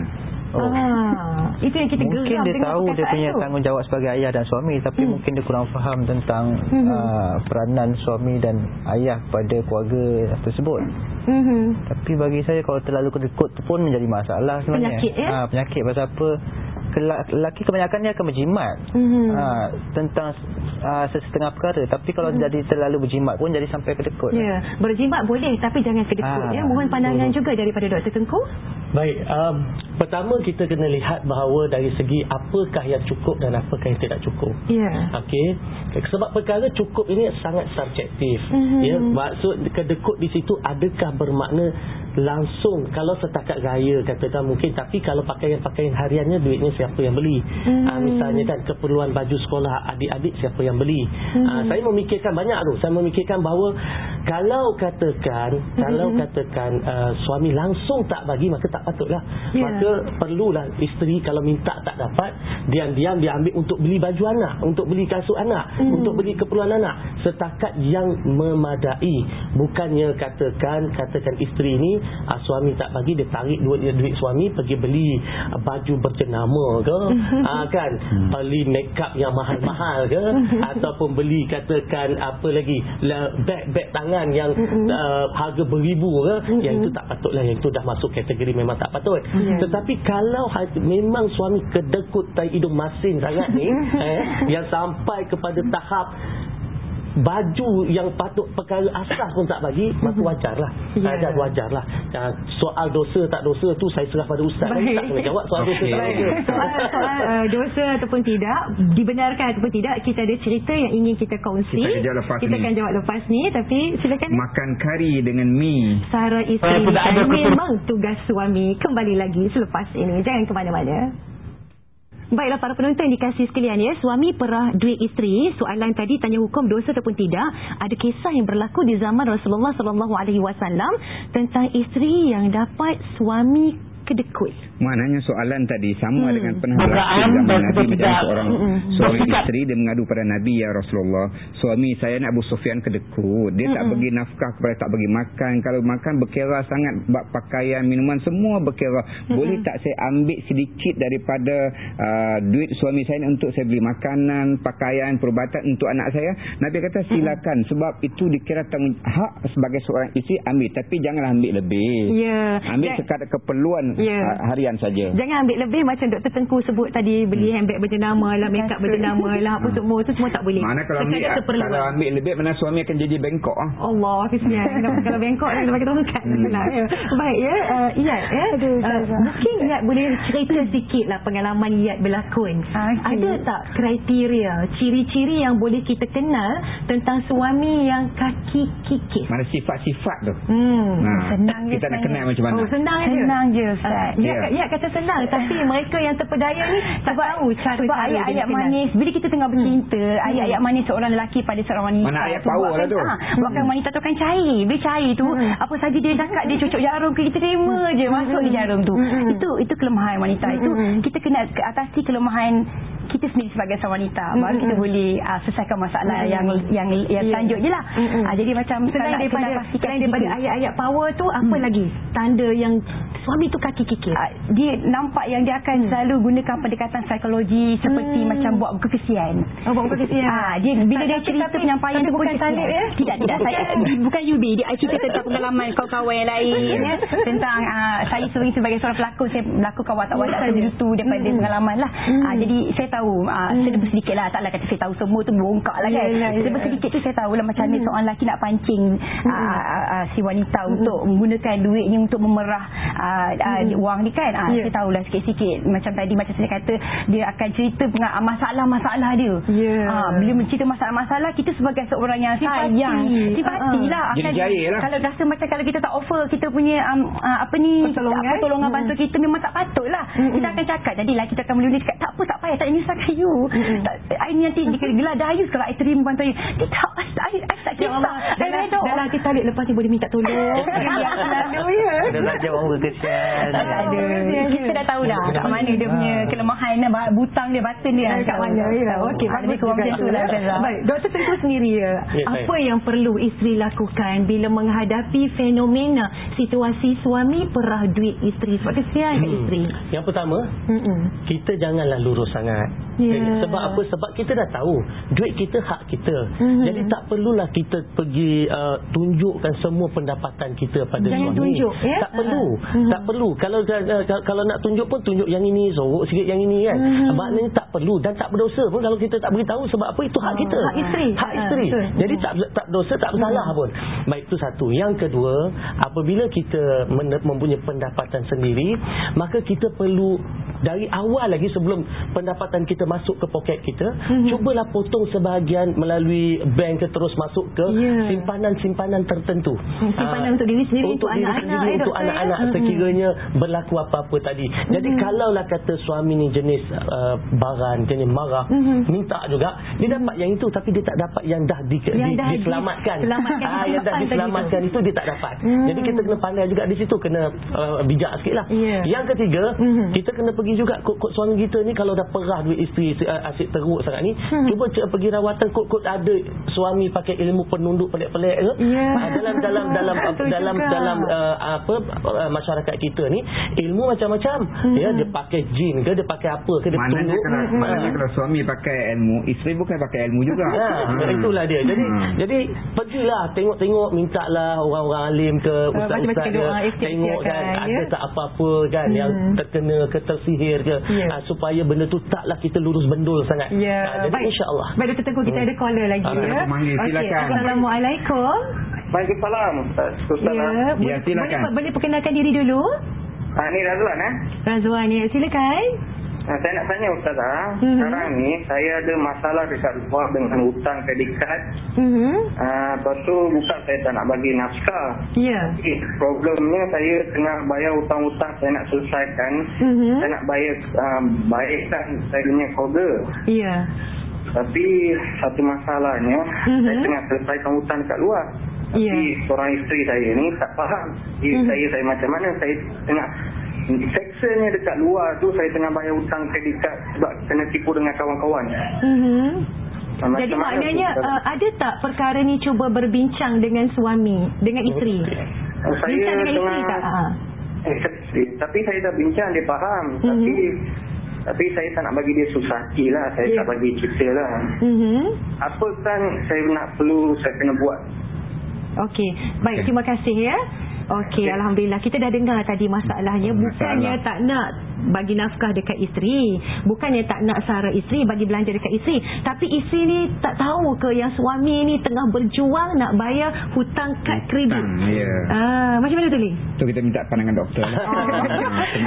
Oh. Ah, itu yang kita mungkin dia tahu dia punya tu. tanggungjawab sebagai ayah dan suami tapi hmm. mungkin dia kurang faham tentang hmm. uh, peranan suami dan ayah pada keluarga tersebut. Hmm. Tapi bagi saya kalau terlalu kedekut pun menjadi masalah sebenarnya. Penyakit ya? Ha, penyakit pasal apa? Lelaki kebanyakan dia akan berjimat mm-hmm. ha, tentang uh, sesetengah perkara tapi kalau mm. jadi terlalu berjimat pun jadi sampai kedekut ya yeah. berjimat boleh tapi jangan kedekut ha. ya mohon pandangan mm. juga daripada Dr. Tengku baik um, pertama kita kena lihat bahawa dari segi apakah yang cukup dan apakah yang tidak cukup ya yeah. okey sebab perkara cukup ini sangat subjektif mm-hmm. ya maksud kedekut di situ adakah bermakna langsung kalau setakat raya katakan mungkin tapi kalau pakaian-pakaian hariannya duitnya siapa yang beli hmm. uh, misalnya kan keperluan baju sekolah adik-adik siapa yang beli hmm. uh, saya memikirkan banyak tu saya memikirkan bahawa kalau katakan [laughs] kalau katakan uh, suami langsung tak bagi maka tak patutlah yeah. maka perlulah isteri kalau minta tak dapat diam-diam dia ambil untuk beli baju anak untuk beli kasut anak hmm. untuk beli keperluan anak setakat yang memadai bukannya katakan katakan isteri ni uh, suami tak bagi dia tarik duit duit suami pergi beli uh, baju berjenama ke uh, [laughs] kan hmm. beli make up yang mahal-mahal ke [laughs] ataupun beli katakan apa lagi beg-beg tangan yang uh, harga beribu ke yang itu tak patutlah yang itu dah masuk kategori memang tak patut. Yeah. tetapi kalau memang suami kedekut tai hidung masin sangat ni eh, yang sampai kepada tahap baju yang patut perkara asas pun tak bagi maka [laughs] wajarlah. Yeah. ada wajarlah. Dan soal dosa tak dosa tu saya serah pada ustaz. Baik. tak boleh jawab soal dosa tak soal, soal uh, dosa ataupun tidak dibenarkan ataupun tidak kita ada cerita yang ingin kita kongsi. Kita, lepas kita ni. akan jawab lepas ni tapi silakan. Makan kari dengan mi. Sarah isteri memang tugas suami kembali lagi selepas ini. Jangan ke mana-mana Baiklah para penonton dikasih sekalian ya. Suami perah duit isteri. Soalan tadi tanya hukum dosa ataupun tidak. Ada kisah yang berlaku di zaman Rasulullah SAW tentang isteri yang dapat suami kedekut. Maknanya soalan tadi sama hmm. dengan pernah berlaku zaman Nabi macam seorang hmm. seorang isteri dia mengadu pada Nabi ya Rasulullah. Suami saya nak Abu Sufyan kedekut. Dia hmm. tak bagi nafkah kepada tak bagi makan. Kalau makan berkira sangat bak pakaian, minuman semua berkira. Hmm. Boleh tak saya ambil sedikit daripada uh, duit suami saya untuk saya beli makanan, pakaian, perubatan untuk anak saya? Nabi kata silakan hmm. sebab itu dikira tanggung hak sebagai seorang isteri ambil tapi janganlah ambil lebih. Yeah. Ambil yeah. sekadar keperluan Ya. ha- harian saja. Jangan ambil lebih macam Dr. Tengku sebut tadi beli Hmm. handbag berjenama lah, make up berjenama lah, apa semua tu semua tak boleh. Mana kalau ambil, keperluan. kalau ambil lebih mana suami akan jadi bengkok ah. Allah kesian [laughs] kalau, kalau bengkok dia bagi tongkat Hmm. ya. baik ya uh, Iyad ya Aduh, uh, mungkin Iyad boleh cerita sikit lah pengalaman Iyad berlakon Okey. ada tak kriteria ciri-ciri yang boleh kita kenal tentang suami yang kaki kikis Mana sifat-sifat tu. hmm. Ha, senang je kita nak sebenarnya. kenal macam mana. Oh, senang je. Senang je, Ustaz. Iyad, Ya. Iyad kata senang tapi [laughs] mereka yang terpedaya ni tak tahu cara Sebab ayat-ayat manis. Bila kita tengah bercinta Ayat-ayat manis seorang lelaki Pada seorang wanita Mana ayat power buatkan- lah tu. ha, Buatkan wanita tu kan cair. Bila cair tu Apa saja dia cakap Dia cocok jarum Kita terima je. Masuk di jarum tu. Itu itu kelemahan wanita. Itu kita kena ke- atasi kelemahan kita sendiri sebagai seorang wanita baru kita boleh uh, selesaikan masalah yang yang yang Ya. lanjut je lah uh, jadi macam Selain daripada selain daripada ayat-ayat power tu apa lagi tanda yang suami tu kaki kikis Ah, dia nampak yang dia akan selalu gunakan pendekatan psikologi seperti Hmm. macam buat buku kesian. Oh, buat buku kesian. Ah, dia bila dia cerita tapi- penyampaian dia bukan salib, ya? Tidak, tidak. Saya [laughs] bukan UB. Dia cerita tentang pengalaman kawan-kawan yang lain [laughs] ya. Tentang ah, saya sering sebagai seorang pelakon saya melakukan watak-watak sebegitu daripada Hmm. pengalaman lah. Ah, jadi saya tahu ah, sedikit sedikit lah taklah kata saya tahu semua tu bongkak lah kan. Yelah, yelah. Sedikit sedikit tu saya tahu lah macam mana seorang lelaki nak pancing ah, ah, ah, si wanita untuk menggunakan duitnya untuk memerah ah, ah, wang ni kan. Ah, Ya. Saya tahulah sikit-sikit macam tadi macam saya kata dia akan cerita penga- masalah-masalah dia. Ya. Ah, bila mencerita masalah-masalah kita sebagai seorang yang sayang, simpati Ah, lah. Jadi jaya lah. Kalau rasa macam kalau kita tak offer kita punya um, uh, apa ni Pertolongan. apa tolongan Mm-mm. bantu kita memang tak patut lah. Mm-mm. Kita akan cakap jadilah kita akan melulu cakap tak apa tak payah tak menyusahkan you. Tak, I ni nanti gelar dayus kalau I terima bantuan you. Dia tak I, I, tak Ya kisah. Allah, I dalam, redha. dalam hati talib lepas ni boleh minta tolong. [laughs] Selalu ya. Dia belajar orang berkesian. Ada. Kita dah tahu dah kat mana dia punya kelemahan ba- butang dia button dia Kat mana ya. Okey, bagus kurang juga macam tu lah. Baik, doktor Tengku sendiri ya. Ya, apa yang perlu isteri lakukan bila menghadapi fenomena situasi suami perah duit isteri sebab kesian kat Hmm. isteri. Yang pertama, kita janganlah lurus sangat. Eh, Sebab apa? Sebab kita dah tahu duit kita hak kita. Mhm. Jadi tak perlulah kita pergi uh, tunjukkan semua pendapatan kita pada Jangan suami. tunjuk, ya? Tak perlu. Mhm. Tak perlu. Kalau uh, kalau nak tunjuk pun tunjuk yang ini, sorok sikit yang ini kan. Mhm. Maknanya tak perlu dan tak berdosa pun kalau kita tak beritahu sebab apa itu hak Ah, kita. hak isteri. Hak Ah, isteri. betul. Jadi tak tak berdosa, tak bersalah pun. Baik itu satu. Yang kedua, apabila kita mempunyai pendapatan sendiri, maka kita perlu dari awal lagi sebelum pendapatan kita masuk ke poket kita, Mhm. cubalah potong sebahagian melalui bank ke terus masuk ke Ya. simpanan-simpanan tertentu. Simpanan Ah, untuk diri sendiri, untuk untuk diri anak-anak, sendiri, untuk ya? anak-anak sekiranya berlaku apa-apa tadi. Jadi Mhm. kalaulah kata suami ni jenis uh, baran, jenis marah, Mhm. minta juga, dia dapat yang itu tapi dia tak dapat yang dah, di, Yang di, dah diselamatkan. diselamatkan, Ah, yang dah diselamatkan itu dia tak dapat. Hmm. Jadi kita kena pandai juga di situ kena uh, bijak sikit lah. Ya. Yang ketiga, Mhm. kita kena pergi juga kod-kod suami kita ni kalau dah perah duit isteri uh, asyik teruk sangat ni, Hmm. cuba pergi rawatan kod-kod ada suami pakai ilmu penunduk pelik-pelik ke. Ya. Ah, dalam dalam dalam [laughs] dalam juga. dalam uh, apa uh, masyarakat kita ni ilmu macam-macam. Hmm. Ya, dia pakai jin ke dia pakai apa ke dia Maknanya tunduk. kalau, Ah. maknanya kalau suami pakai ilmu, isteri bukan pakai ilmu juga. Ha, Ha. itulah dia. Jadi Ha. jadi pergilah tengok-tengok mintalah orang-orang alim ke ustaz-ustaz baca-baca ke tengok kan kan, ada ya? tak apa-apa kan yang Hmm. terkena ke tersihir ke Ya. ha, supaya benda tu taklah kita lurus bendul sangat. Ya, Ha, jadi baik. insya-Allah. Baik Dr. Tengku kita Hmm. ada caller lagi Ada ya. Okey, silakan. Assalamualaikum. Waalaikumsalam Ustaz. Ustaz. Ya, Ya, boleh, silakan. boleh, boleh perkenalkan diri dulu. Ah, ni Razwan eh. Razwan ya, silakan. Ah, saya nak tanya Ustaz ah. Mhm. Sekarang ni saya ada masalah dekat luar dengan hutang kredit kad. Mhm. Ah, lepas tu bukan saya tak nak bagi nafkah. Ya. Eh, problemnya saya tengah bayar hutang-hutang saya nak selesaikan. Mhm. Saya nak bayar uh, baikkan saya punya keluarga. Ya. Tapi satu masalahnya Mhm. saya tengah selesaikan hutang dekat luar. Tapi Ya. seorang isteri saya ni tak faham. Dia Mhm. saya saya macam mana saya tengah Seksonnya dekat luar tu saya tengah bayar hutang kredit kad sebab kena tipu dengan kawan-kawan. Mhm. Ah, macam Jadi maknanya tu, uh, ada tak perkara ni cuba berbincang dengan suami, dengan isteri? Oh, saya Bincang dengan isteri tengah- tak? Ha. Eh, saya- tapi saya dah bincang dia faham. Mhm. Tapi tapi saya tak nak bagi dia susah hati lah. Saya Ya. tak bagi cerita lah. Mhm. Apa kan saya nak perlu saya kena buat. Okey. Baik, terima kasih ya. Okey, alhamdulillah. Kita dah dengar tadi masalahnya bukannya tak nak bagi nafkah dekat isteri, bukannya tak nak sara isteri bagi belanja dekat isteri, tapi isteri ni tak tahu ke yang suami ni tengah berjuang nak bayar hutang kad kredit. Hmm, ya. Ah, macam mana tu Li? Tu kita minta pandangan doktor. lah. [laughs]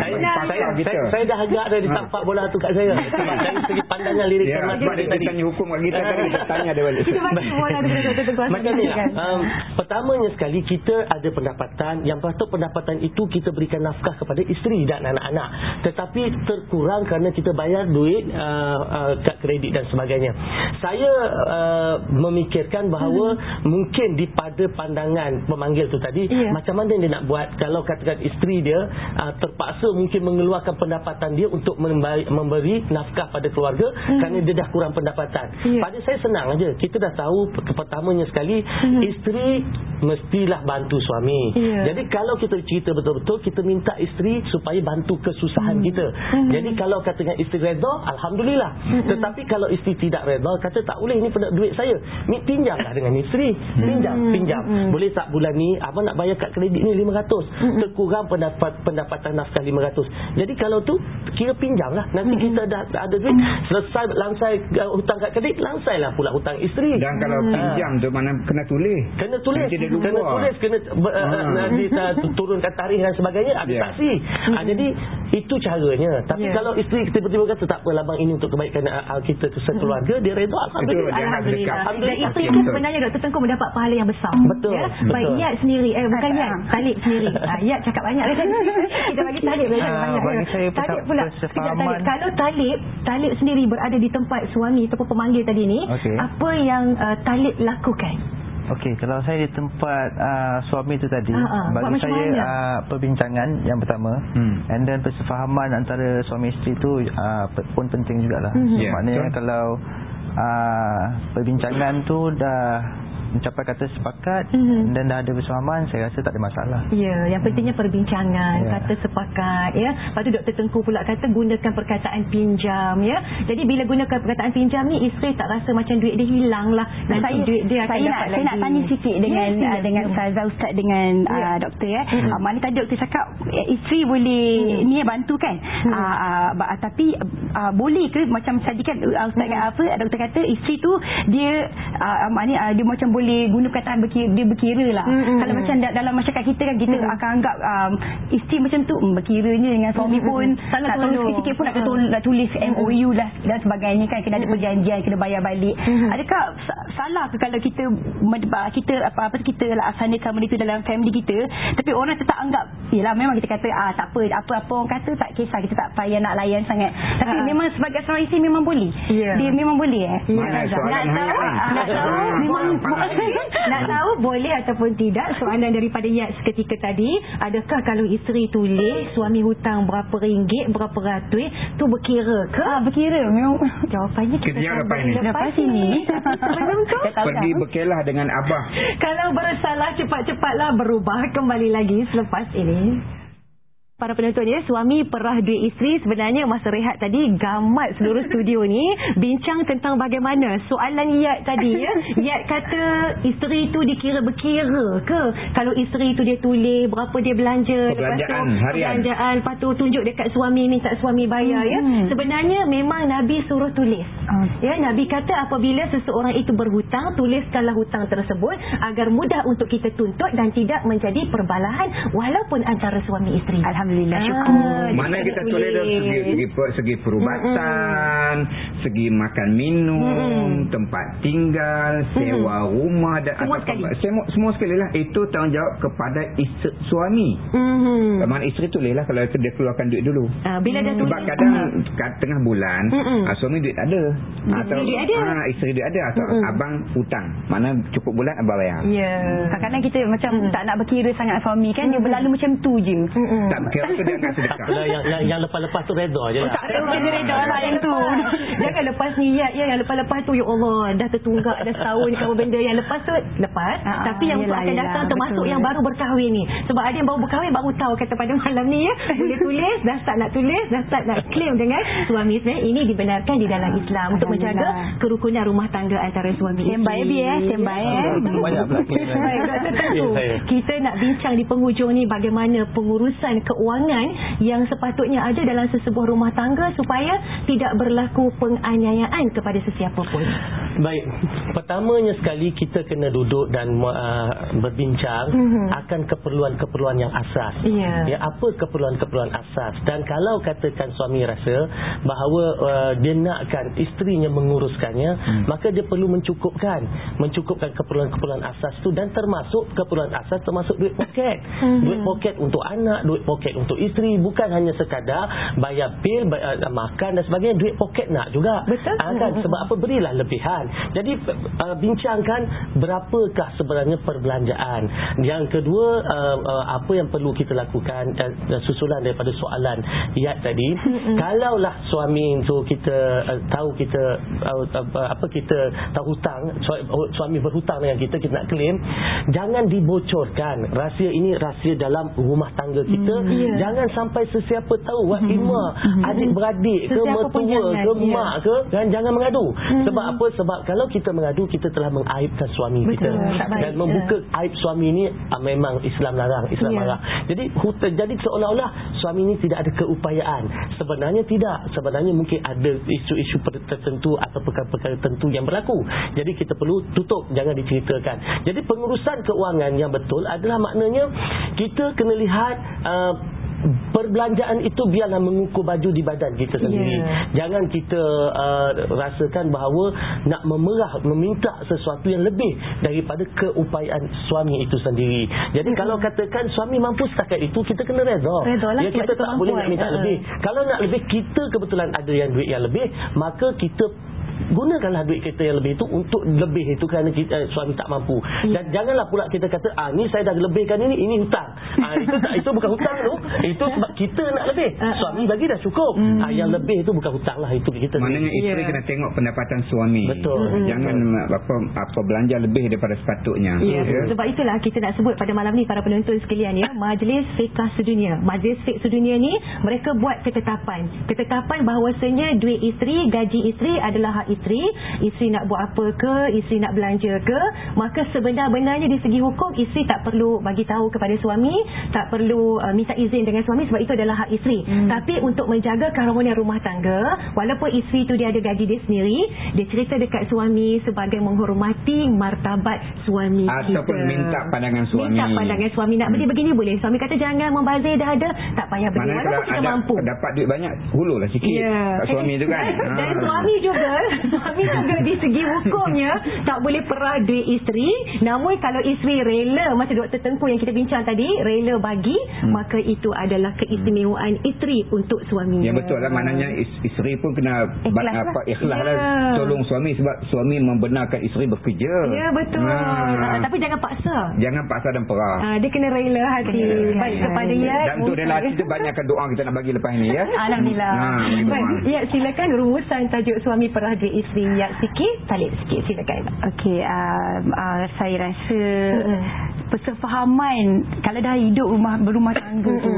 saya, saya, kita. saya, saya dah agak dah ditampak bola tu kat [laughs] saya. Dari segi pandangan lirik yeah, sebab dia, dia tanya hukum kat kita tadi kita tanya dia balik. Kita bagi bola Dr. Tengku Hassan Macam ni lah. kan. Um, pertamanya sekali kita ada pendapatan yang patut pendapatan itu kita berikan nafkah kepada isteri dan anak-anak. Tetapi terkurang kerana kita bayar duit uh, uh, kad kredit dan sebagainya. Saya uh, memikirkan bahawa hmm. mungkin di pada pandangan pemanggil tu tadi Ya. macam mana dia nak buat kalau katakan isteri dia uh, terpaksa mungkin mengeluarkan pendapatan dia untuk memberi, memberi nafkah pada keluarga hmm. kerana dia dah kurang pendapatan. Ya. Pada saya senang aja. Kita dah tahu pe- pertamanya sekali Hmm. isteri mestilah bantu suami. Ya. Jadi kalau kita cerita betul-betul kita minta isteri supaya bantu kesusahan Hmm. kita. Jadi kalau katakan isteri redha alhamdulillah. Tetapi kalau isteri tidak redha kata tak boleh ni pen- duit saya. Ni pinjamlah dengan isteri. Pinjam, pinjam. Boleh tak bulan ni abang nak bayar kad kredit ni 500. Terkurang pendapat pendapatan nafkah 500. Jadi kalau tu kira pinjamlah. Nanti kita dah ada duit selesai langsai uh, hutang kad kredit langsailah pula hutang isteri. Dan kalau Ah. pinjam tu mana kena tulis. Kena tulis, Nanti kena tulis, kena di, uh, turunkan tarikh dan sebagainya, ada Ya. saksi. Ah, jadi itu caranya. Tapi Ya. kalau isteri tiba-tiba kata tak apa labang ini untuk kebaikan uh, kita sekeluarga, dia redha alhamdulillah. Jangan Alhamdulillah. dekat. Dan itu itu betul. sebenarnya Dr. Tengku mendapat pahala yang besar. Betul, Ya? betul. Baik Yat sendiri. Eh bukan Yat. Talib sendiri. [laughs] Ah, Yat cakap banyak kan. [laughs] Kita bagi Talib lah. Ah, banyak. bagi saya Talib pula. Talib. Kalau Talib, Talib sendiri berada di tempat suami ataupun pemanggil tadi ni, Okey. apa yang uh, Talib lakukan? Okey, kalau saya di tempat uh, suami tu tadi. Buat bagi saya uh, perbincangan yang pertama Hmm. and then persefahaman antara suami isteri tu uh, pun penting jugalah. Mhm. Ya, Maknanya betul. kalau uh, perbincangan tu dah mencapai kata sepakat Mhm. dan dah ada persefahaman, saya rasa tak ada masalah. Ya, yang pentingnya perbincangan, Ya. kata sepakat ya. Lepas tu Dr. Tengku pula kata gunakan perkataan pinjam ya. Jadi bila gunakan perkataan pinjam ni isteri tak rasa macam duit dia hilang lah. Nanti saya, duit dia akan saya nak, dapat saya lagi. nak tanya sikit dengan Ya, uh, dengan ya. Ustazah Ustaz dengan Ya. uh, doktor ya. Uh, mana tadi doktor cakap eh, isteri boleh Hmm. ni bantu kan. Uh, uh, ba- tapi uh, boleh ke macam tadi kan uh, Ustaz Hmm. kata apa doktor kata isteri tu dia uh, maknanya uh, dia macam boleh guna perkataan berkira, dia berkira lah. Hmm, hmm, Kalau hmm. macam da- dalam masyarakat kita kan kita akan anggap um, isteri macam tu um, berkiranya dengan suami Hmm, pun. Sangat nak tolong tolong. sikit-sikit pun nak, Hmm. tol- nak tulis MOU lah dan sebagainya kan kena ada perjanjian kena bayar balik. Hmm. Adakah sa- salah ke kalau kita kita apa apa kita laksanakan benda itu dalam family kita tapi orang tetap anggap yalah memang kita kata ah tak apa apa-apa orang kata tak kisah kita tak payah nak layan sangat tapi Ha. memang sebagai seorang isteri memang boleh Ya. dia memang boleh eh Mana Ya, nak tahu, nak tahu Ah, memang. Nak tahu boleh ataupun tidak soalan daripada Yat seketika tadi? Adakah kalau isteri tulis suami hutang berapa ringgit berapa ratus tu berkira ke? Ah berkira. Memang jawapannya kita sambung lepas ni. lepas ini sebelum tu Saya tahu Pergi berkelah dengan abah. kalau bersalah cepat-cepatlah berubah kembali lagi selepas ini Para penonton ya, suami perah duit isteri sebenarnya masa rehat tadi gamat seluruh studio ni bincang tentang bagaimana soalan Yat tadi ya. Yat kata isteri tu dikira berkira ke kalau isteri tu dia tulis berapa dia belanja Perbelanjaan lepas tu harian. perbelanjaan lepas tu tunjuk dekat suami minta suami bayar ya. Hmm. Sebenarnya memang Nabi suruh tulis. Ya, Nabi kata apabila seseorang itu berhutang, tuliskanlah hutang tersebut agar mudah untuk kita tuntut dan tidak menjadi perbalahan walaupun antara suami isteri. Alhamdulillah Ah, syukur Mana kita tulis dari segi, segi, per- segi perubatan, segi makan minum, tempat tinggal, sewa rumah dan Semua atau- sekali. Semua, semua sekali lah. Itu tanggungjawab kepada isteri, suami. Mhm. Mana isteri tulis lah kalau dia keluarkan duit dulu. Ah, bila dah tulis Sebab kadang kat tengah bulan Mm-mm. ah, suami duit tak ada. Isteri duit ada. Ah, isteri duit ada atau Mm-mm. abang hutang. Mana cukup bulan abang bayar. Ya. Kadang-kadang kita macam tak nak berkira sangat suami kan dia berlalu macam tu je Mm-mm. Tak, Kira tu dia nak sedekah. Apalah, yang, yang, yang lepas-lepas tu reda je lah. Tak ada dia reda lah yang tu. [laughs] Jangan lepas niat ya. Yang lepas-lepas tu, ya Allah, dah tertunggak dah setahun ni kamu benda. Yang lepas tu, lepas. Ah, Tapi yang untuk yelah, akan yelah, datang termasuk betul. yang baru berkahwin ni. Sebab ada yang baru berkahwin, baru tahu kata pada malam ni ya. Boleh tulis, dah start nak tulis, dah start nak claim dengan suami. Sebenarnya ini dibenarkan di dalam Islam untuk menjaga kerukunan rumah tangga antara suami isteri. Standby, Bi, eh. Standby, eh. Banyak pula. [laughs] Ya. Kita nak bincang di penghujung ni bagaimana pengurusan keuangan yang sepatutnya ada dalam sesebuah rumah tangga supaya tidak berlaku penganiayaan kepada sesiapa pun. Baik, pertamanya sekali kita kena duduk dan uh, berbincang Mhm. akan keperluan-keperluan yang asas. Ya. Ya, apa keperluan-keperluan asas? Dan kalau katakan suami rasa bahawa uh, dia nakkan isterinya menguruskannya, Hmm. maka dia perlu mencukupkan, mencukupkan keperluan-keperluan asas tu dan termasuk keperluan asas termasuk duit poket. Mhm. Duit poket untuk anak, duit poket untuk isteri, bukan hanya sekadar bayar bil, bayar, uh, makan dan sebagainya, duit poket nak juga. Betul. Ah, kan? Sebab apa berilah lebihan. Jadi uh, bincangkan berapakah sebenarnya perbelanjaan. Yang kedua uh, uh, apa yang perlu kita lakukan uh, susulan daripada soalan Yat tadi. Kalaulah suami tu kita uh, tahu kita uh, uh, apa kita tahu hutang, su- suami berhutang dengan kita kita nak claim, jangan dibocorkan. Rahsia ini rahsia dalam rumah tangga kita. Hmm, ya. Jangan sampai sesiapa tahu wak ima, adik-beradik ke Sesiapa pun mertua ke ya. mak ke dan jangan mengadu. Sebab apa? Sebab kalau kita mengadu kita telah mengaibkan suami Betul, kita dan membuka aib suami ini ah, memang Islam larang, Islam Ya. marah. Jadi hut- jadi seolah-olah suami ini tidak ada keupayaan. Sebenarnya tidak. Sebenarnya mungkin ada isu-isu tertentu atau perkara-perkara tertentu yang berlaku. Jadi kita perlu tutup jangan diceritakan. Jadi pengurusan keuangan yang betul adalah maknanya kita kena lihat uh, perbelanjaan itu biarlah mengukur baju di badan kita sendiri. Ya. Jangan kita uh, rasakan bahawa nak memerah meminta sesuatu yang lebih daripada keupayaan suami itu sendiri. Jadi Hmm. kalau katakan suami mampu setakat itu kita kena redha. Redha lah ya kita tak boleh nak kemampuan. minta Ha. lebih. Kalau nak lebih kita kebetulan ada yang duit yang lebih, maka kita gunakanlah duit kita yang lebih itu untuk lebih itu kerana kita, eh, suami tak mampu. Ya. Dan janganlah pula kita kata ah ni saya dah lebihkan ini ini hutang. Ah itu tak itu bukan hutang tu. Itu sebab kita nak lebih. Ah, Suami bagi dah cukup. Hmm. Ah yang lebih itu bukan hutang lah itu kita Maknanya isteri Ya. kena tengok pendapatan suami. Betul. Hmm. Jangan apa apa belanja lebih daripada sepatutnya. Ya, sebab itulah kita nak sebut pada malam ni para penonton sekalian ya, Majlis Fiqah Sedunia. Majlis Fiqh Sedunia ni mereka buat ketetapan. Ketetapan bahawasanya duit isteri, gaji isteri adalah hak isteri. Isteri nak buat apa ke, isteri nak belanja ke, maka sebenar-benarnya di segi hukum isteri tak perlu bagi tahu kepada suami, tak perlu uh, minta izin dengan suami sebab itu adalah hak isteri. Hmm. Tapi untuk menjaga keharmonian rumah tangga, walaupun isteri tu dia ada gaji dia sendiri, dia cerita dekat suami sebagai menghormati martabat suami Ataupun kita. minta pandangan suami. Minta pandangan suami nak beli begini boleh. Suami kata jangan membazir dah ada, tak payah beli. Mana Walaupun kita ada mampu. dapat duit banyak, hululah sikit kat suami tu kan. Dan, [laughs] dan Ah. suami juga, suami juga di segi hukumnya tak boleh perah duit isteri. Namun kalau isteri rela macam Dr. Tengku yang kita bincang tadi, rela bagi, Hmm. maka itu adalah keistimewaan isteri untuk suami. Ya betul lah maknanya is- isteri pun kena Ikhlas ba- lah. apa ikhlas Ya. lah tolong suami sebab suami membenarkan isteri bekerja. Ya betul. Ha. Tapi jangan paksa. Jangan paksa dan perah. Ah, dia kena rela hati baik kepada Yat. Dan untuk dia lelaki tu banyakkan doa kita nak bagi lepas ni ya. [laughs] Alhamdullah. Ha. Baik, ya silakan rumusan tajuk suami perah duit isteri Yat sikit, Talib sikit silakan. Okey, uh, uh, saya rasa persefahaman kalau dah hidup rumah berumah tangga tu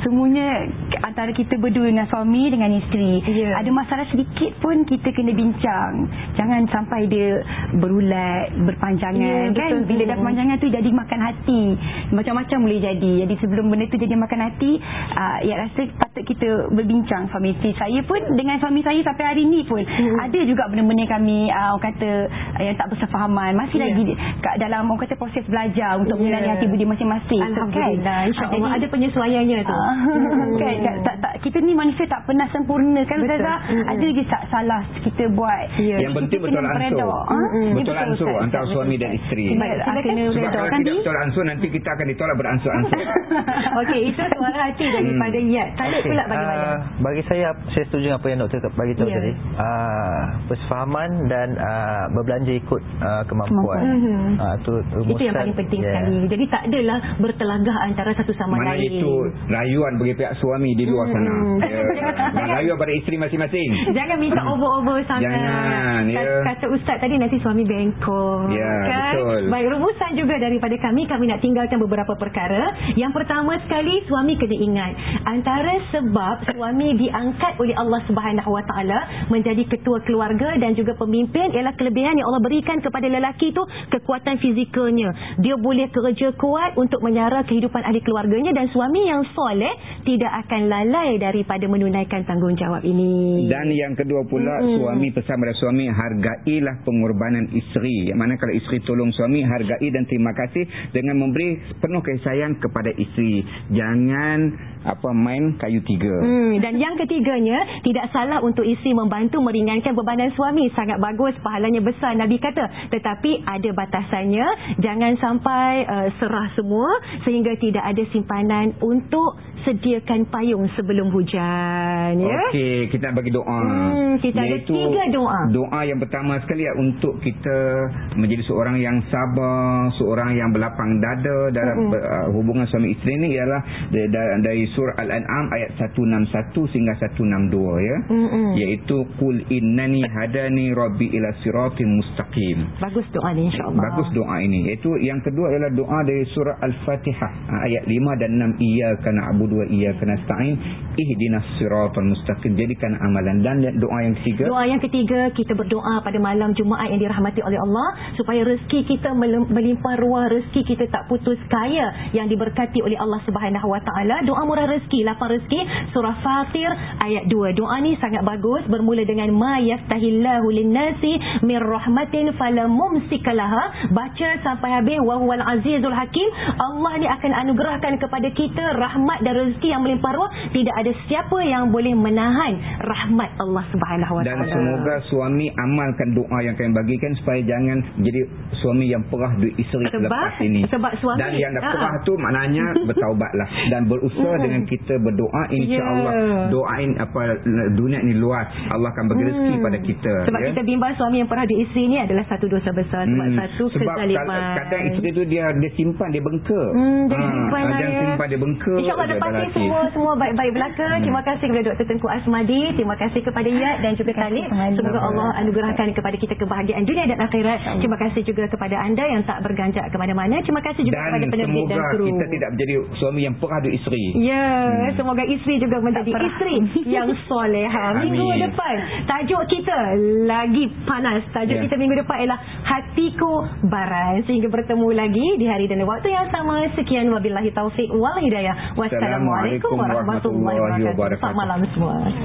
semuanya antara kita berdua dengan suami dengan isteri Ya. ada masalah sedikit pun kita kena bincang. Jangan sampai dia berulat berpanjangan Ya, kan? betul. bila dah panjangan tu jadi makan hati. Macam-macam boleh jadi. Jadi sebelum benda tu jadi makan hati uh, ya rasa patut kita berbincang suami isteri saya pun dengan suami saya sampai hari ni pun ada juga benda-benda kami uh, orang kata uh, yang tak bersefahaman masih Ya. lagi kat dalam orang kata proses belajar untuk Ya. mengenali hati budi masing-masing Alhamdulillah. kan? InsyaAllah Ah, ada penyesuaiannya tu. Ah, [laughs] kan tak, tak, tak, kita ni manusia tak pernah sempurna kan Betul. Ustazah Mm-mm. ada je tak salah kita buat Ya. Yang penting Kita betul ansur. Ah, Mm-mm. ya, Betul ansur Ustaz. antara Betul, suami dan isteri. Ah, Sebab kalau tidak betul ansur nanti kita akan ditolak beransur-ansur. [laughs] Okey, itu suara hati daripada Yat. Talib Okey, pula bagaimana? ah, bagi saya saya setuju dengan apa yang doktor bagi tahu Ya. tadi. Ah, persefahaman dan ah, berbelanja ikut ah, kemampuan. Kemampuan. Ah, tu Itu yang paling penting yes, sekali. Jadi tak adalah bertelagah antara satu sama Mana lain. itu rayuan bagi pihak suami di luar sana. Ya. [laughs] Dan rayuan pada isteri masing-masing. Jangan minta over-over sangat. Jangan, ya. Kata- Kata ustaz tadi nanti suami bengkok. Ya, kan? betul. Baik, rumusan juga daripada kami. Kami nak tinggalkan beberapa perkara. Yang pertama sekali, suami kena ingat. Antara sebab suami diangkat oleh Allah Subhanahu Wa Taala menjadi ketua keluarga dan juga pemimpin ialah kelebihan yang Allah berikan kepada lelaki itu kekuatan fizikalnya. Dia boleh kerja kuat untuk menyara kehidupan ahli keluarganya dan suami yang soleh tidak akan lalai daripada menunaikan tanggungjawab ini. Dan yang kedua pula Mm-mm. suami pesan pada suami hargailah pengorbanan isteri. Yang mana kalau isteri tolong suami hargai dan terima kasih dengan memberi penuh kasih sayang kepada isteri. Jangan apa main kayu tiga. Hmm, dan yang ketiganya, tidak salah untuk isteri membantu meringankan bebanan suami. Sangat bagus, pahalanya besar Nabi kata. Tetapi ada batasannya, jangan sampai uh, serah semua sehingga tidak ada simpanan untuk sediakan payung sebelum hujan. Ya? Okey, kita nak bagi doa. Hmm, kita ada Iaitu tiga doa. Doa yang pertama sekali ya, untuk kita menjadi seorang yang sabar, seorang yang berlapang dada dalam Mm-mm. uh, hubungan suami isteri ni ialah dari, dari surah Al-An'am ayat 161 sehingga 162 ya. Mm-mm. Iaitu qul innani hadani rabbi ila siratim mustaqim. Bagus doa ni insyaAllah. Bagus doa ini. Iaitu yang kedua ialah doa dari surah Al-Fatihah ha, ayat 5 dan 6 iyyaka na'budu wa iyyaka nasta'in ihdinas siratal mustaqim. Jadikan amalan dan doa yang ketiga Doa yang ketiga, kita berdoa pada malam Jumaat yang dirahmati oleh Allah supaya rezeki kita melimpah ruah, rezeki kita tak putus kaya yang diberkati oleh Allah Subhanahu Wa Taala. Doa murah rezeki, lapang rezeki, surah Fatir ayat 2. Doa ni sangat bagus bermula dengan ma yaftahillahu lin-nasi min rahmatin fala mumsikalaha. Baca sampai habis wa huwal azizul hakim. Allah ni akan anugerahkan kepada kita rahmat dan rezeki yang melimpah ruah. Tidak ada siapa yang boleh menahan rahmat Allah Subhanahu Wa dan semoga suami amalkan doa yang kami bagikan supaya jangan jadi suami yang perah duit isteri Sebab- lepas ini. sebab suami- dan yang dah Ah. perah tu maknanya [laughs] bertaubatlah dan berusaha dengan kita berdoa insya-Allah Ya. doain apa dunia ni luas Allah akan bagi rezeki Hmm. pada kita Sebab ya. kita bimbang suami yang pernah di isteri ni adalah satu dosa besar. Sebab Hmm. satu Sebab kezaliman. kadang- kadang isteri tu dia dia simpan dia bengkak. Hmm, dia Ha, simpan lah dia ya. simpan dia bengkak. InsyaAllah dia lelaki. semua semua baik-baik belaka. Hmm. Terima kasih kepada Dr. Tengku Asmadi. Terima kasih kepada Yat dan juga Talib. Semoga Allah anugerahkan kepada kita kebahagiaan dunia dan akhirat. Terima kasih juga kepada anda yang tak berganjak ke mana-mana. Terima kasih juga kepada Dan penerbit dan semoga kru. kita tidak menjadi suami yang perah duit isteri. Ya, semoga isteri juga menjadi isteri yang soleha. Minggu Amin. depan, tajuk kita lagi panas. Tajuk Ya. kita minggu depan ialah Hatiku Baran. Sehingga bertemu lagi di hari dan waktu yang sama. Sekian wabillahi taufik wal hidayah. Wassalamualaikum warahmatullahi wabarakatuh. Selamat malam semua.